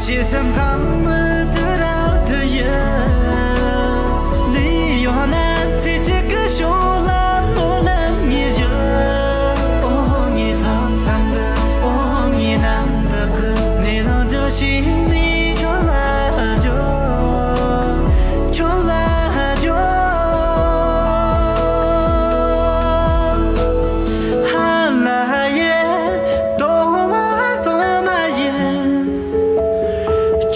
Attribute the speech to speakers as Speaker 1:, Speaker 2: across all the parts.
Speaker 1: She's in power.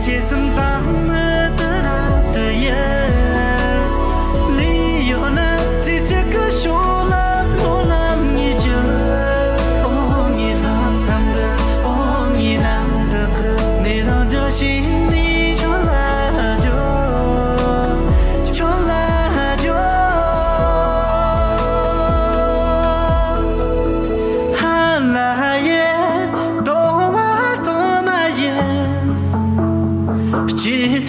Speaker 1: 杰森。 재미있다...